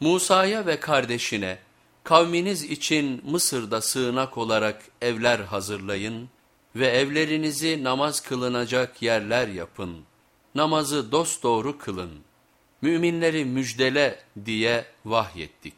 Musa'ya ve kardeşine kavminiz için Mısır'da sığınak olarak evler hazırlayın ve evlerinizi namaz kılınacak yerler yapın. Namazı dosdoğru kılın. Müminleri müjdele diye vahyettik.